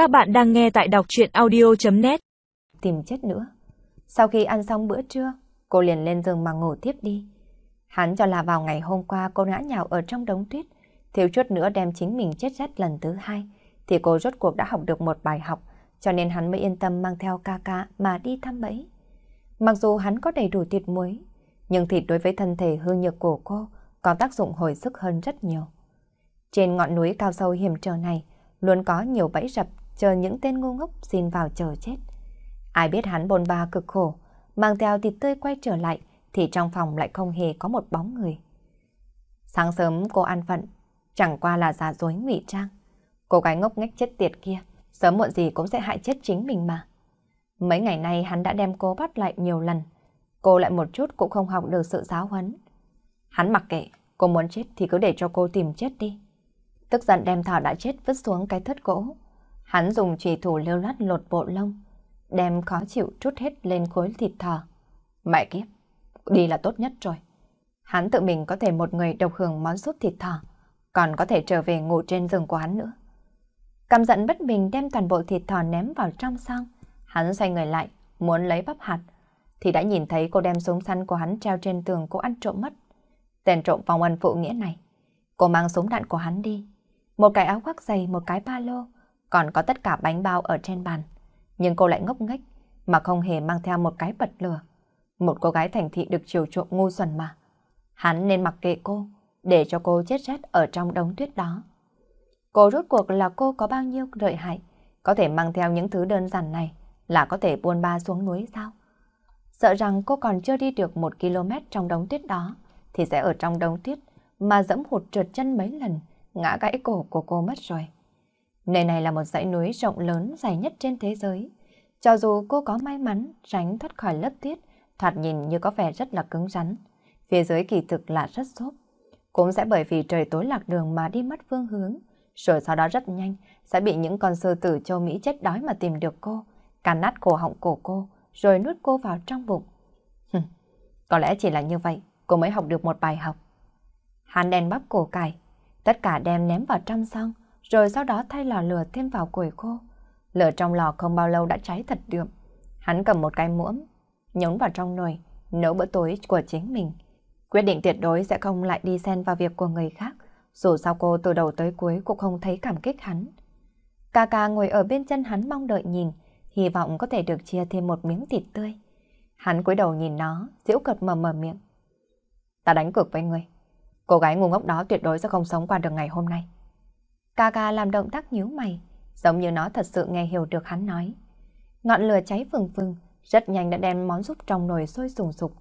Các bạn đang nghe tại đọc chuyện audio.net Tìm chết nữa. Sau khi ăn xong bữa trưa, cô liền lên giường mà ngủ tiếp đi. Hắn cho là vào ngày hôm qua cô ngã nhào ở trong đống tuyết, thiếu chút nữa đem chính mình chết rét lần thứ hai, thì cô rốt cuộc đã học được một bài học, cho nên hắn mới yên tâm mang theo ca ca mà đi thăm bẫy. Mặc dù hắn có đầy đủ thịt muối, nhưng thịt đối với thân thể hư nhược của cô có tác dụng hồi sức hơn rất nhiều. Trên ngọn núi cao sâu hiểm trở này, luôn có nhiều bẫy rập chờ những tên ngu ngốc xin vào chờ chết. Ai biết hắn bồn ba cực khổ, mang theo thịt tươi quay trở lại, thì trong phòng lại không hề có một bóng người. Sáng sớm cô an phận, chẳng qua là giả dối ngụy trang. Cô gái ngốc nghếch chết tiệt kia, sớm muộn gì cũng sẽ hại chết chính mình mà. Mấy ngày nay hắn đã đem cô bắt lại nhiều lần, cô lại một chút cũng không học được sự giáo huấn. Hắn mặc kệ, cô muốn chết thì cứ để cho cô tìm chết đi. Tức giận đem thỏ đã chết vứt xuống cái thất gỗ. Hắn dùng chùy thủ lưu lát lột bộ lông, đem khó chịu trút hết lên khối thịt thỏ. Mẹ kiếp, đi là tốt nhất rồi. Hắn tự mình có thể một người độc hưởng món súp thịt thỏ, còn có thể trở về ngủ trên giường của hắn nữa. Căm giận bất bình đem toàn bộ thịt thỏ ném vào trong sang, Hắn xoay người lại, muốn lấy bắp hạt, thì đã nhìn thấy cô đem súng săn của hắn treo trên tường cô ăn trộm mất. Tên trộm vòng ân phụ nghĩa này. Cô mang súng đạn của hắn đi. Một cái áo khoác dày, một cái ba lô, còn có tất cả bánh bao ở trên bàn. Nhưng cô lại ngốc nghếch mà không hề mang theo một cái bật lửa. Một cô gái thành thị được chiều chuộng ngu xuẩn mà. Hắn nên mặc kệ cô, để cho cô chết rét ở trong đống tuyết đó. Cô rốt cuộc là cô có bao nhiêu lợi hại, có thể mang theo những thứ đơn giản này là có thể buôn ba xuống núi sao? Sợ rằng cô còn chưa đi được một km trong đống tuyết đó, thì sẽ ở trong đống tuyết mà dẫm hụt trượt chân mấy lần, ngã gãy cổ của cô mất rồi. Nơi này là một dãy núi rộng lớn dài nhất trên thế giới. Cho dù cô có may mắn tránh thoát khỏi lớp tuyết, thoạt nhìn như có vẻ rất là cứng rắn. Phía dưới kỳ thực là rất xốp. Cũng sẽ bởi vì trời tối lạc đường mà đi mất phương hướng. Rồi sau đó rất nhanh sẽ bị những con sư tử châu Mỹ chết đói mà tìm được cô, cắn nát cổ họng cổ cô, rồi nuốt cô vào trong bụng. có lẽ chỉ là như vậy, cô mới học được một bài học. Hắn đèn bắp cổ cải, tất cả đem ném vào trong xong, rồi sau đó thay lò lửa thêm vào củi khô. Lửa trong lò không bao lâu đã cháy thật đượm. Hắn cầm một cái muỗng, nhúng vào trong nồi, nấu bữa tối của chính mình. Quyết định tuyệt đối sẽ không lại đi xen vào việc của người khác, dù sao cô từ đầu tới cuối cũng không thấy cảm kích hắn. Cà cà ngồi ở bên chân hắn mong đợi nhìn, hy vọng có thể được chia thêm một miếng thịt tươi. Hắn cúi đầu nhìn nó, giễu cợt mờ mờ miệng. Ta đánh cược với ngươi. Cô gái ngu ngốc đó tuyệt đối sẽ không sống qua được ngày hôm nay. Ca làm động tác nhíu mày, giống như nó thật sự nghe hiểu được hắn nói. Ngọn lửa cháy phừng phừng, rất nhanh đã đem món súp trong nồi sôi sùng sục.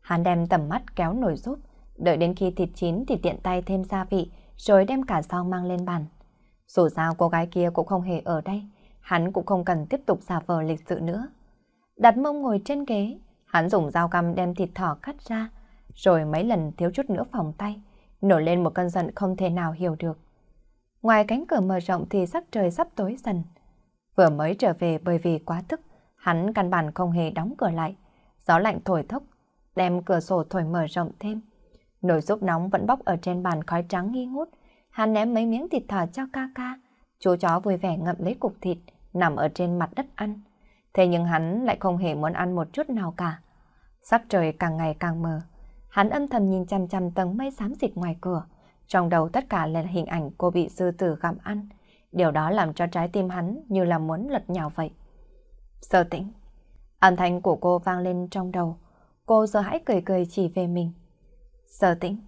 Hắn đem tầm mắt kéo nồi súp, đợi đến khi thịt chín thì tiện tay thêm gia vị, rồi đem cả rau mang lên bàn. Dù sao cô gái kia cũng không hề ở đây, hắn cũng không cần tiếp tục giả vờ lịch sự nữa. Đặt mông ngồi trên ghế, hắn dùng dao căm đem thịt thỏ cắt ra, rồi mấy lần thiếu chút nữa phòng tay, nổi lên một cơn giận không thể nào hiểu được. Ngoài cánh cửa mở rộng thì sắc trời sắp tối dần. Vừa mới trở về bởi vì quá thức, hắn căn bản không hề đóng cửa lại. Gió lạnh thổi thốc, đem cửa sổ thổi mở rộng thêm. Nồi súp nóng vẫn bốc ở trên bàn khói trắng nghi ngút. Hắn ném mấy miếng thịt thỏ cho ca ca. Chú chó vui vẻ ngậm lấy cục thịt, nằm ở trên mặt đất ăn. Thế nhưng hắn lại không hề muốn ăn một chút nào cả. Sắc trời càng ngày càng mờ. Hắn âm thầm nhìn chằm chằm tầng mây xám xịt ngoài cửa. Trong đầu tất cả là hình ảnh cô bị sư tử gặm ăn. Điều đó làm cho trái tim hắn như là muốn lật nhào vậy. Sơ tĩnh. Âm thanh của cô vang lên trong đầu. Cô giờ hãy cười cười chỉ về mình. Sơ tĩnh.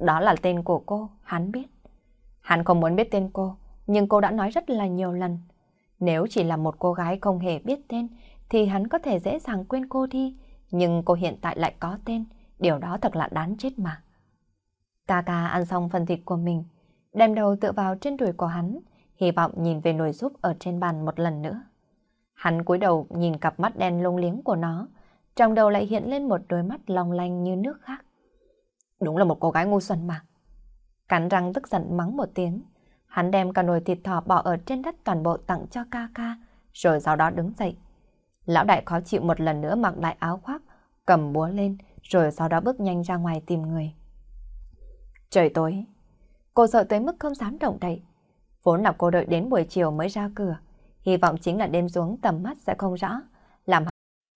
Đó là tên của cô, hắn biết. Hắn không muốn biết tên cô, nhưng cô đã nói rất là nhiều lần. Nếu chỉ là một cô gái không hề biết tên, thì hắn có thể dễ dàng quên cô đi. Nhưng cô hiện tại lại có tên, điều đó thật là đáng chết mà. Ca ca ăn xong phần thịt của mình, đem đầu tựa vào trên đùi của hắn, hy vọng nhìn về nồi súp ở trên bàn một lần nữa. Hắn cúi đầu nhìn cặp mắt đen lung liếng của nó, trong đầu lại hiện lên một đôi mắt long lanh như nước khác. Đúng là một cô gái ngu xuẩn mà. Cắn răng tức giận mắng một tiếng, hắn đem cả nồi thịt thỏ bỏ ở trên đất toàn bộ tặng cho ca ca, rồi sau đó đứng dậy. Lão đại khó chịu một lần nữa mặc lại áo khoác, cầm búa lên, rồi sau đó bước nhanh ra ngoài tìm người. Trời tối, cô sợ tới mức không dám động đậy. Vốn là cô đợi đến buổi chiều mới ra cửa, hy vọng chính là đêm xuống tầm mắt sẽ không rõ. Làm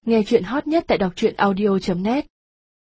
Nghe chuyện hot nhất tại đọc truyện audio.net